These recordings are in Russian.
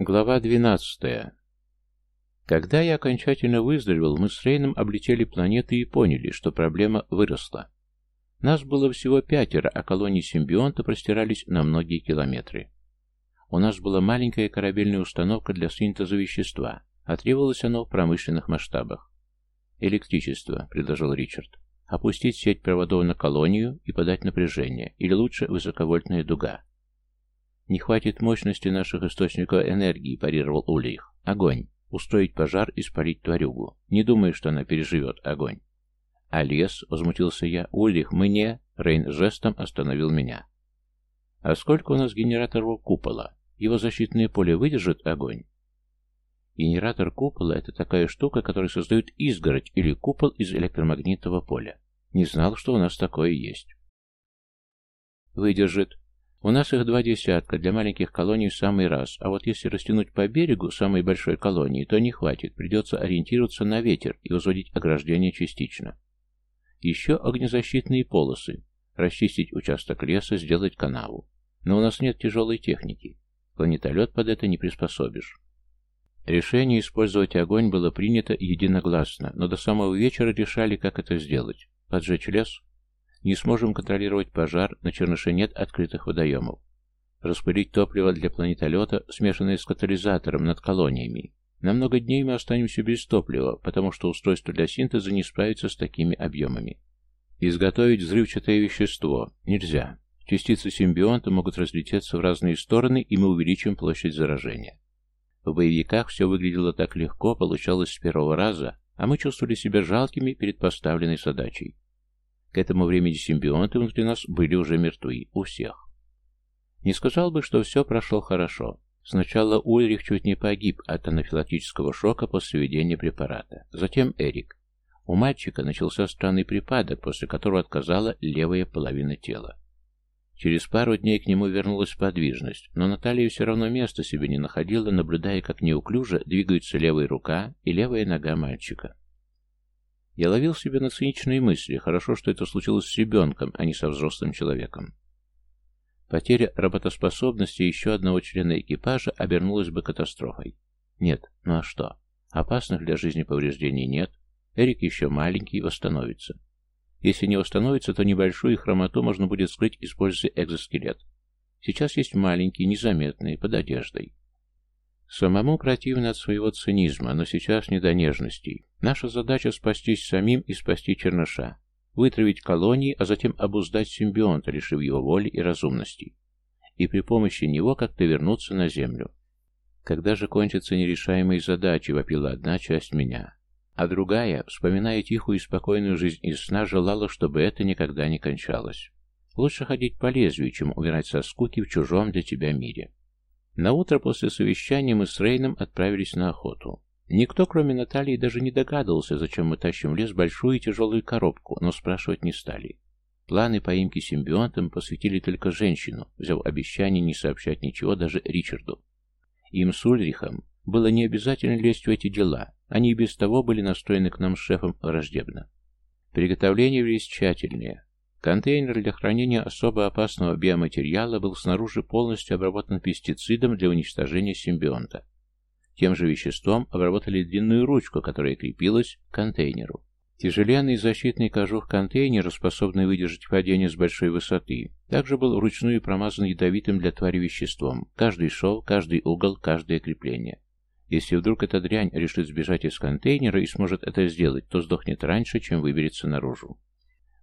Глава 12. Когда я окончательно выздоровел, мы с Рейном облетели планеты и поняли, что проблема выросла. Нас было всего пятеро, а колонии симбионта простирались на многие километры. У нас была маленькая корабельная установка для синтеза вещества, а требовалось оно в промышленных масштабах. «Электричество», — предложил Ричард. «Опустить сеть проводов на колонию и подать напряжение, или лучше высоковольтная дуга». «Не хватит мощности наших источников энергии», — парировал Ульрих. «Огонь. Устроить пожар и спалить тварюгу. Не думаю, что она переживет огонь». «А лес?» — возмутился я. «Ульрих, мы не...» — Рейн жестом остановил меня. «А сколько у нас генераторов купола? Его защитное поле выдержит огонь?» Генератор купола — это такая штука, которая создает изгородь или купол из электромагнитного поля. Не знал, что у нас такое есть. Выдержит. У нас их два десятка, для маленьких колоний в самый раз, а вот если растянуть по берегу самой большой колонии, то не хватит, придется ориентироваться на ветер и возводить ограждение частично. Еще огнезащитные полосы, расчистить участок леса, сделать канаву. Но у нас нет тяжелой техники. Планетолет под это не приспособишь. Решение использовать огонь было принято единогласно, но до самого вечера решали, как это сделать. Поджечь лес? Не сможем контролировать пожар, на Черныше нет открытых водоемов. Распылить топливо для планетолета, смешанное с катализатором над колониями. На много дней мы останемся без топлива, потому что устройство для синтеза не справится с такими объемами. Изготовить взрывчатое вещество нельзя. Частицы симбионта могут разлететься в разные стороны, и мы увеличим площадь заражения. В боевиках все выглядело так легко, получалось с первого раза, а мы чувствовали себя жалкими перед поставленной задачей. К этому времени симбионты внутри нас были уже мертвы, у всех. Не сказал бы, что все прошло хорошо. Сначала Ульрих чуть не погиб от анафилактического шока после введения препарата. Затем Эрик. У мальчика начался странный припадок, после которого отказала левая половина тела. Через пару дней к нему вернулась подвижность, но Наталья все равно места себе не находила, наблюдая, как неуклюже двигаются левая рука и левая нога мальчика. Я ловил себе на циничные мысли. Хорошо, что это случилось с ребенком, а не со взрослым человеком. Потеря работоспособности еще одного члена экипажа обернулась бы катастрофой. Нет, ну а что? Опасных для жизни повреждений нет. Эрик еще маленький, восстановится. Если не восстановится, то небольшую хромоту можно будет скрыть, используя экзоскелет. Сейчас есть маленький, незаметный, под одеждой. Самому противно от своего цинизма, но сейчас не до нежностей. Наша задача спастись самим и спасти Черныша. Вытравить колонии, а затем обуздать симбионта, лишив его воли и разумности. И при помощи него как-то вернуться на Землю. Когда же кончатся нерешаемые задачи, вопила одна часть меня. А другая, вспоминая тихую и спокойную жизнь из сна, желала, чтобы это никогда не кончалось. Лучше ходить по лезвию, чем умирать со скуки в чужом для тебя мире. На утро после совещания мы с Рейном отправились на охоту. Никто, кроме Натальи, даже не догадывался, зачем мы тащим в лес большую и тяжелую коробку, но спрашивать не стали. Планы поимки симбионтам посвятили только женщину, взяв обещание не сообщать ничего даже Ричарду. Им с Ульрихом было не обязательно лезть в эти дела, они и без того были настроены к нам с шефом враждебно. Приготовления велись тщательнее, Контейнер для хранения особо опасного биоматериала был снаружи полностью обработан пестицидом для уничтожения симбионта. Тем же веществом обработали длинную ручку, которая крепилась к контейнеру. Тяжеленный защитный кожух контейнера, способный выдержать падение с большой высоты, также был вручную промазан ядовитым для твари веществом. Каждый шов, каждый угол, каждое крепление. Если вдруг эта дрянь решит сбежать из контейнера и сможет это сделать, то сдохнет раньше, чем выберется наружу.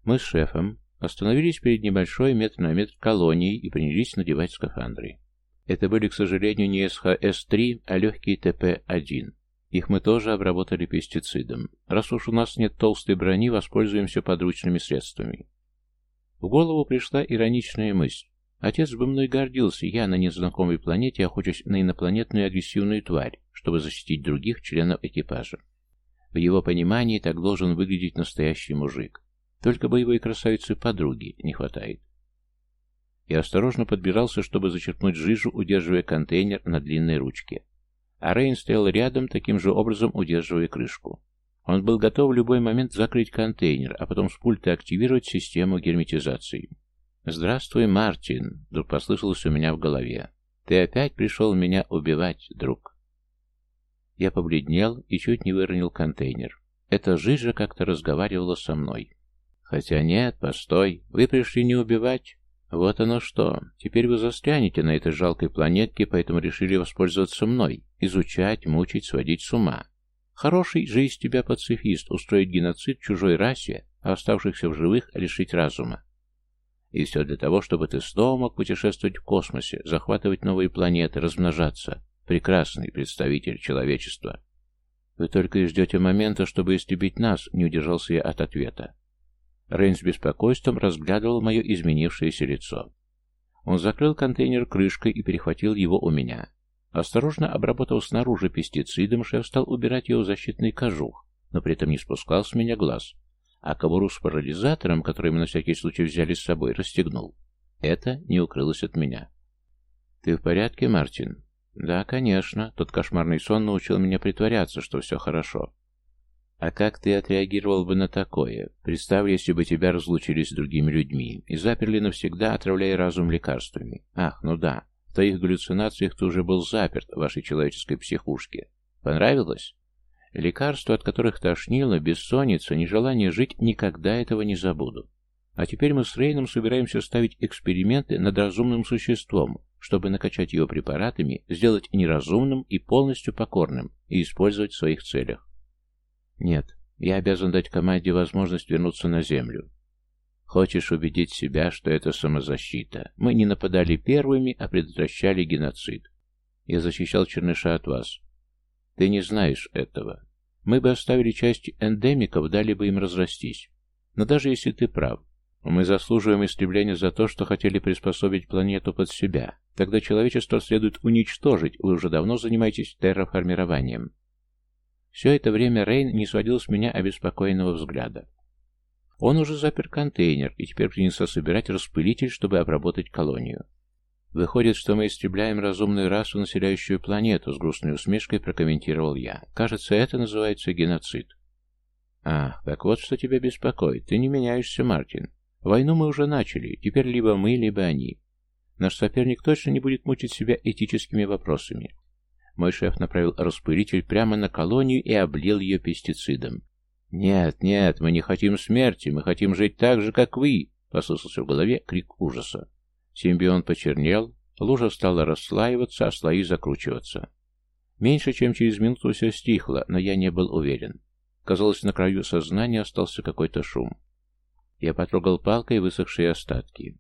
Мы с шефом, Остановились перед небольшой метр на метр колонией и принялись надевать скафандры. Это были, к сожалению, не СХС-3, а легкие ТП-1. Их мы тоже обработали пестицидом. Раз уж у нас нет толстой брони, воспользуемся подручными средствами. В голову пришла ироничная мысль. Отец бы мной гордился, я на незнакомой планете охочусь на инопланетную агрессивную тварь, чтобы защитить других членов экипажа. В его понимании так должен выглядеть настоящий мужик. Только боевой красавицы-подруги не хватает. Я осторожно подбирался, чтобы зачерпнуть жижу, удерживая контейнер на длинной ручке. А Рейн стоял рядом, таким же образом удерживая крышку. Он был готов в любой момент закрыть контейнер, а потом с пульта активировать систему герметизации. «Здравствуй, Мартин!» — вдруг послышалось у меня в голове. Ты опять пришел меня убивать, друг. Я побледнел и чуть не выронил контейнер. Эта жижа как-то разговаривала со мной. Хотя нет, постой, вы пришли не убивать. Вот оно что. Теперь вы застрянете на этой жалкой планетке, поэтому решили воспользоваться мной. Изучать, мучить, сводить с ума. Хороший же из тебя пацифист устроить геноцид чужой расе, а оставшихся в живых лишить разума. И все для того, чтобы ты снова мог путешествовать в космосе, захватывать новые планеты, размножаться. Прекрасный представитель человечества. Вы только и ждете момента, чтобы истребить нас, не удержался я от ответа. Рейн с беспокойством разглядывал мое изменившееся лицо. Он закрыл контейнер крышкой и перехватил его у меня. Осторожно обработав снаружи пестицидом, шеф стал убирать его в защитный кожух, но при этом не спускал с меня глаз а кобуру с парализатором, который мы на всякий случай взяли с собой, расстегнул. Это не укрылось от меня. «Ты в порядке, Мартин?» «Да, конечно. Тот кошмарный сон научил меня притворяться, что все хорошо». «А как ты отреагировал бы на такое? Представь, если бы тебя разлучили с другими людьми и заперли навсегда, отравляя разум лекарствами. Ах, ну да, в твоих галлюцинациях ты уже был заперт в вашей человеческой психушке. Понравилось?» Лекарства, от которых тошнило, бессонница, нежелание жить, никогда этого не забуду. А теперь мы с Рейном собираемся ставить эксперименты над разумным существом, чтобы накачать его препаратами, сделать неразумным и полностью покорным и использовать в своих целях. Нет, я обязан дать команде возможность вернуться на Землю. Хочешь убедить себя, что это самозащита? Мы не нападали первыми, а предотвращали геноцид. Я защищал Черныша от вас. Ты не знаешь этого. Мы бы оставили часть эндемиков, дали бы им разрастись. Но даже если ты прав, мы заслуживаем истребления за то, что хотели приспособить планету под себя. Тогда человечество следует уничтожить, вы уже давно занимаетесь терраформированием. Все это время Рейн не сводил с меня обеспокоенного взгляда. Он уже запер контейнер и теперь принялся собирать распылитель, чтобы обработать колонию. «Выходит, что мы истребляем разумную расу, населяющую планету», — с грустной усмешкой прокомментировал я. «Кажется, это называется геноцид». «Ах, так вот что тебя беспокоит. Ты не меняешься, Мартин. Войну мы уже начали. Теперь либо мы, либо они. Наш соперник точно не будет мучить себя этическими вопросами». Мой шеф направил распылитель прямо на колонию и облил ее пестицидом. «Нет, нет, мы не хотим смерти, мы хотим жить так же, как вы!» — послышался в голове крик ужаса. Симбион почернел, лужа стала расслаиваться, а слои закручиваться. Меньше чем через минуту все стихло, но я не был уверен. Казалось, на краю сознания остался какой-то шум. Я потрогал палкой высохшие остатки.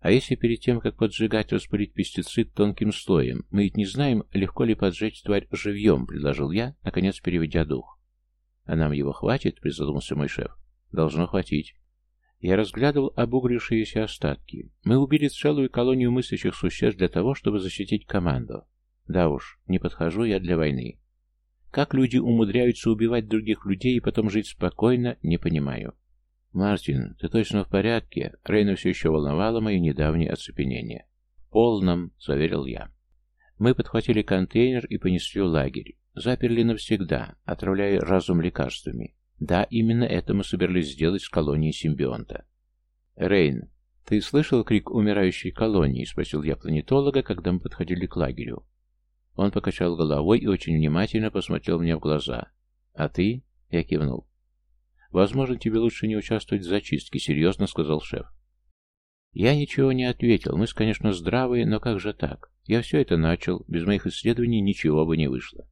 А если перед тем, как поджигать, распылить пестицид тонким слоем, мы ведь не знаем, легко ли поджечь тварь живьем, предложил я, наконец переведя дух. А нам его хватит, призадумался мой шеф. Должно хватить. Я разглядывал обуглившиеся остатки. Мы убили целую колонию мыслящих существ для того, чтобы защитить команду. Да уж, не подхожу я для войны. Как люди умудряются убивать других людей и потом жить спокойно, не понимаю. «Мартин, ты точно в порядке?» Рейна все еще волновало мое недавнее оцепенение. «В полном», — заверил я. Мы подхватили контейнер и понесли в лагерь. Заперли навсегда, отравляя разум лекарствами. Да, именно это мы собирались сделать с колонией симбионта. «Рейн, ты слышал крик умирающей колонии?» — спросил я планетолога, когда мы подходили к лагерю. Он покачал головой и очень внимательно посмотрел мне в глаза. «А ты?» — я кивнул. «Возможно, тебе лучше не участвовать в зачистке», — серьезно сказал шеф. Я ничего не ответил. Мы, конечно, здравые, но как же так? Я все это начал. Без моих исследований ничего бы не вышло.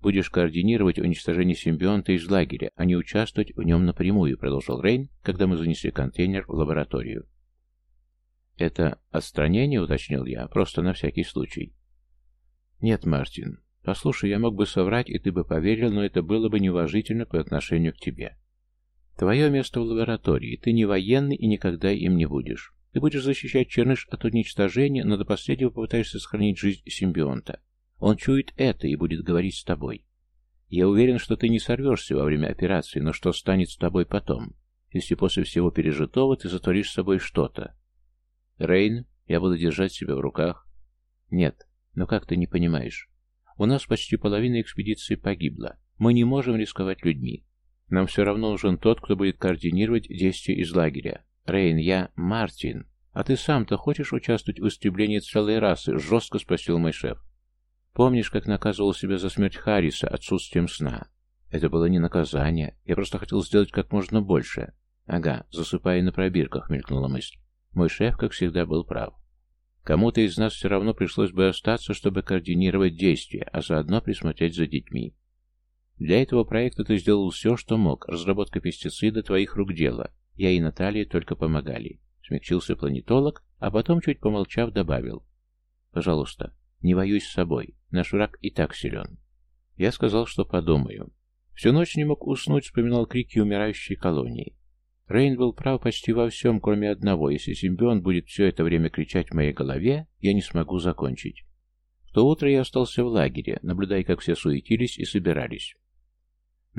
Будешь координировать уничтожение симбионта из лагеря, а не участвовать в нем напрямую, продолжил Рейн, когда мы занесли контейнер в лабораторию. Это отстранение, уточнил я, просто на всякий случай. Нет, Мартин. Послушай, я мог бы соврать, и ты бы поверил, но это было бы неуважительно по отношению к тебе. Твое место в лаборатории. Ты не военный и никогда им не будешь. Ты будешь защищать Черныш от уничтожения, но до последнего попытаешься сохранить жизнь симбионта. Он чует это и будет говорить с тобой. Я уверен, что ты не сорвешься во время операции, но что станет с тобой потом, если после всего пережитого ты затворишь с собой что-то? Рейн, я буду держать себя в руках. Нет, но как ты не понимаешь? У нас почти половина экспедиции погибла. Мы не можем рисковать людьми. Нам все равно нужен тот, кто будет координировать действия из лагеря. Рейн, я Мартин. «А ты сам-то хочешь участвовать в истреблении целой расы?» — жестко спросил мой шеф. «Помнишь, как наказывал себя за смерть Харриса отсутствием сна? Это было не наказание. Я просто хотел сделать как можно больше. Ага, засыпая на пробирках, мелькнула мысль. Мой шеф, как всегда, был прав. Кому-то из нас все равно пришлось бы остаться, чтобы координировать действия, а заодно присмотреть за детьми. Для этого проекта ты сделал все, что мог. Разработка пестицида твоих рук дело. Я и Наталья только помогали. Смягчился планетолог, а потом, чуть помолчав, добавил. Пожалуйста, не воюй с собой. Наш враг и так силен. Я сказал, что подумаю. Всю ночь не мог уснуть, вспоминал крики умирающей колонии. Рейн был прав почти во всем, кроме одного. Если симбион будет все это время кричать в моей голове, я не смогу закончить. В то утро я остался в лагере, наблюдая, как все суетились и собирались.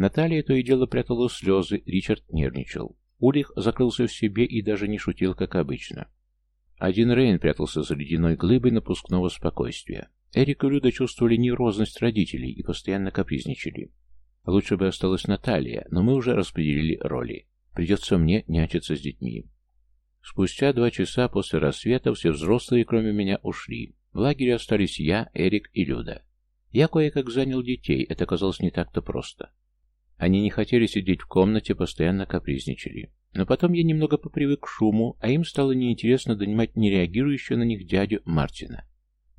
Наталья то и дело прятала слезы, Ричард нервничал. Улих закрылся в себе и даже не шутил, как обычно. Один Рейн прятался за ледяной глыбой напускного спокойствия. Эрик и Люда чувствовали неврозность родителей и постоянно капризничали. Лучше бы осталась Наталья, но мы уже распределили роли. Придется мне нянчиться с детьми. Спустя два часа после рассвета все взрослые, кроме меня, ушли. В лагере остались я, Эрик и Люда. Я кое-как занял детей, это казалось не так-то просто. Они не хотели сидеть в комнате, постоянно капризничали. Но потом я немного попривык к шуму, а им стало неинтересно донимать нереагирующего на них дядю Мартина.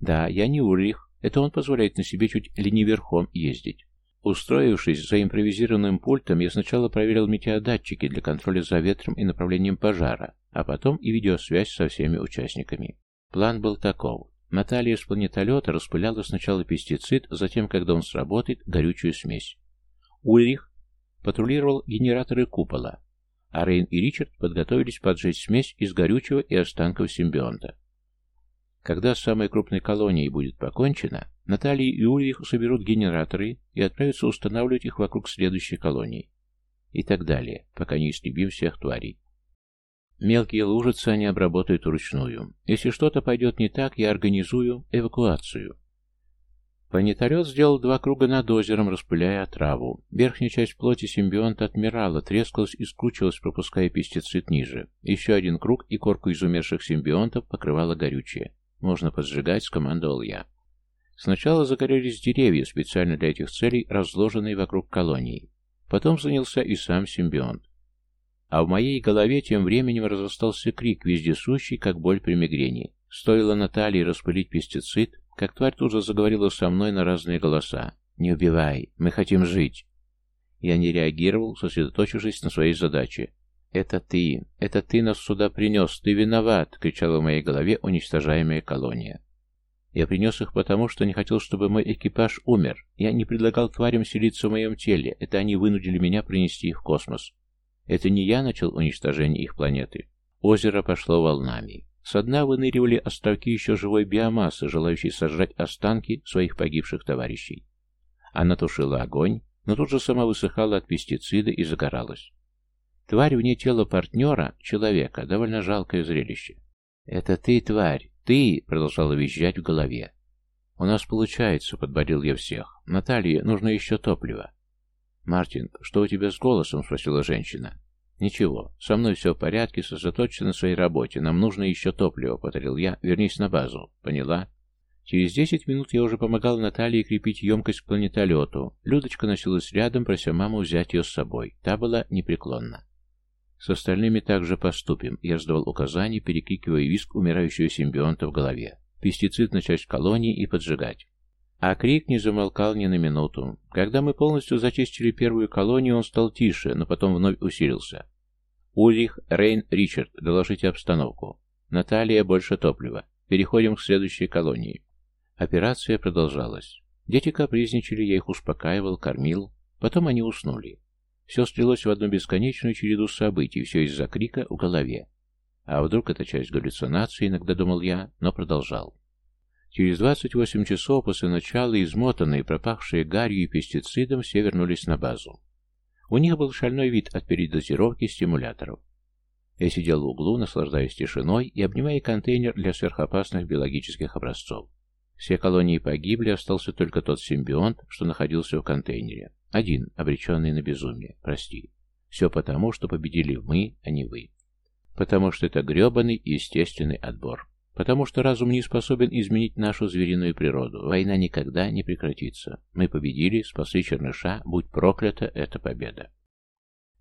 Да, я не Ульрих, это он позволяет на себе чуть ли не верхом ездить. Устроившись за импровизированным пультом, я сначала проверил метеодатчики для контроля за ветром и направлением пожара, а потом и видеосвязь со всеми участниками. План был таков. Наталья с планетолета распыляла сначала пестицид, затем, когда он сработает, горючую смесь. Ульрих патрулировал генераторы купола, а Рейн и Ричард подготовились поджечь смесь из горючего и останков симбионта. Когда с самой крупной колонией будет покончено, Наталья и Ульрих соберут генераторы и отправятся устанавливать их вокруг следующей колонии. И так далее, пока не истребим всех тварей. Мелкие лужицы они обработают вручную. Если что-то пойдет не так, я организую эвакуацию. Планетарет сделал два круга над озером, распыляя отраву. Верхняя часть плоти симбионта отмирала, трескалась и скручивалась, пропуская пестицид ниже. Еще один круг, и корку из умерших симбионтов покрывало горючее. «Можно поджигать», — скомандовал я. Сначала загорелись деревья, специально для этих целей, разложенные вокруг колонии. Потом занялся и сам симбионт. А в моей голове тем временем разостался крик, вездесущий, как боль при мигрени. Стоило Наталье распылить пестицид, как тварь тут же заговорила со мной на разные голоса. «Не убивай, мы хотим жить». Я не реагировал, сосредоточившись на своей задаче. «Это ты! Это ты нас сюда принес! Ты виноват!» — кричала в моей голове уничтожаемая колония. Я принес их потому, что не хотел, чтобы мой экипаж умер. Я не предлагал тварям селиться в моем теле. Это они вынудили меня принести их в космос. Это не я начал уничтожение их планеты. Озеро пошло волнами. Со дна выныривали островки еще живой биомассы, желающей сожрать останки своих погибших товарищей. Она тушила огонь, но тут же сама высыхала от пестицида и загоралась. Тварь вне тела партнера, человека, довольно жалкое зрелище. «Это ты, тварь, ты!» — продолжала визжать в голове. «У нас получается», — подборил я всех. «Наталье нужно еще топливо». «Мартин, что у тебя с голосом?» — спросила женщина. «Ничего, со мной все в порядке, сосредоточься на своей работе. Нам нужно еще топливо», — повторил я. «Вернись на базу. Поняла?» Через десять минут я уже помогал Наталье крепить емкость к планетолету. Людочка носилась рядом, прося маму взять ее с собой. Та была непреклонна. С остальными также поступим. Я раздавал указания, перекрикивая виск умирающего симбионта в голове. Пестицид на часть колонии и поджигать. А крик не замолкал ни на минуту. Когда мы полностью зачистили первую колонию, он стал тише, но потом вновь усилился. Ульрих, Рейн, Ричард, доложите обстановку. Наталья, больше топлива. Переходим к следующей колонии. Операция продолжалась. Дети капризничали, я их успокаивал, кормил. Потом они уснули. Все стрелось в одну бесконечную череду событий, все из-за крика в голове. А вдруг это часть галлюцинации, иногда думал я, но продолжал. Через 28 часов после начала измотанные, пропахшие гарью и пестицидом, все вернулись на базу. У них был шальной вид от передозировки стимуляторов. Я сидел в углу, наслаждаясь тишиной и обнимая контейнер для сверхопасных биологических образцов. Все колонии погибли, остался только тот симбионт, что находился в контейнере. Один, обреченный на безумие. Прости. Все потому, что победили мы, а не вы. Потому что это гребаный естественный отбор. Потому что разум не способен изменить нашу звериную природу. Война никогда не прекратится. Мы победили, спасли Черныша, будь проклята эта победа.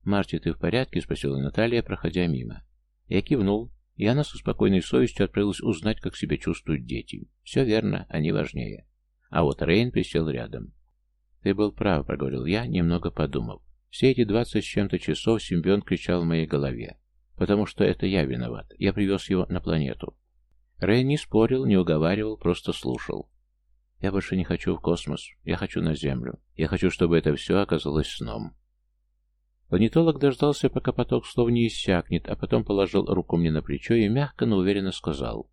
«Марти, ты в порядке?» — спросила Наталья, проходя мимо. Я кивнул, и она со спокойной совестью отправилась узнать, как себя чувствуют дети. Все верно, они важнее. А вот Рейн присел рядом. «Ты был прав», — проговорил я, немного подумав. Все эти двадцать с чем-то часов симбион кричал в моей голове. Потому что это я виноват. Я привез его на планету. Рэй не спорил, не уговаривал, просто слушал. Я больше не хочу в космос. Я хочу на Землю. Я хочу, чтобы это все оказалось сном. Планетолог дождался, пока поток слов не иссякнет, а потом положил руку мне на плечо и мягко, но уверенно сказал.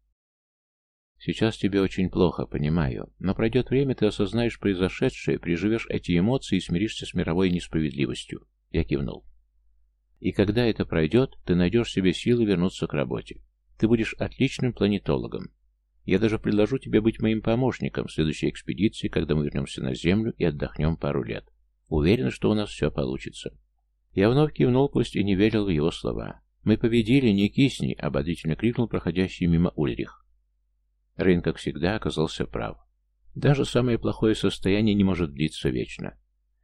«Сейчас тебе очень плохо, понимаю, но пройдет время, ты осознаешь произошедшее, приживешь эти эмоции и смиришься с мировой несправедливостью». Я кивнул. «И когда это пройдет, ты найдешь себе силы вернуться к работе. Ты будешь отличным планетологом. Я даже предложу тебе быть моим помощником в следующей экспедиции, когда мы вернемся на Землю и отдохнем пару лет. Уверен, что у нас все получится». Я вновь кивнул, пусть и не верил в его слова. «Мы победили, не кисни!» — ободрительно крикнул проходящий мимо Ульрих. Рейн, как всегда, оказался прав. Даже самое плохое состояние не может длиться вечно.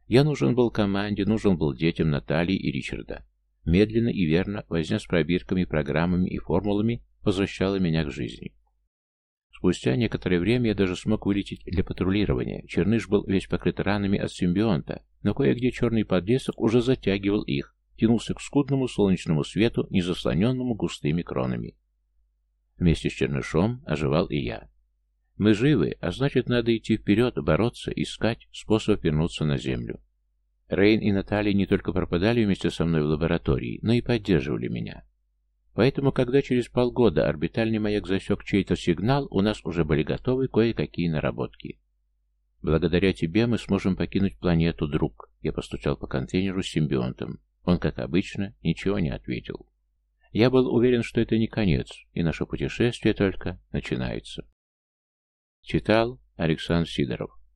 Я нужен был команде, нужен был детям Натальи и Ричарда. Медленно и верно, возня с пробирками, программами и формулами, возвращала меня к жизни. Спустя некоторое время я даже смог вылететь для патрулирования. Черныш был весь покрыт ранами от симбионта, но кое-где черный подлесок уже затягивал их, тянулся к скудному солнечному свету, не заслоненному густыми кронами. Вместе с Чернышом оживал и я. Мы живы, а значит, надо идти вперед, бороться, искать способ вернуться на Землю. Рейн и Наталья не только пропадали вместе со мной в лаборатории, но и поддерживали меня. Поэтому, когда через полгода орбитальный маяк засек чей-то сигнал, у нас уже были готовы кое-какие наработки. Благодаря тебе мы сможем покинуть планету, друг. Я постучал по контейнеру с симбионтом. Он, как обычно, ничего не ответил. Я был уверен, что это не конец, и наше путешествие только начинается. Читал Александр Сидоров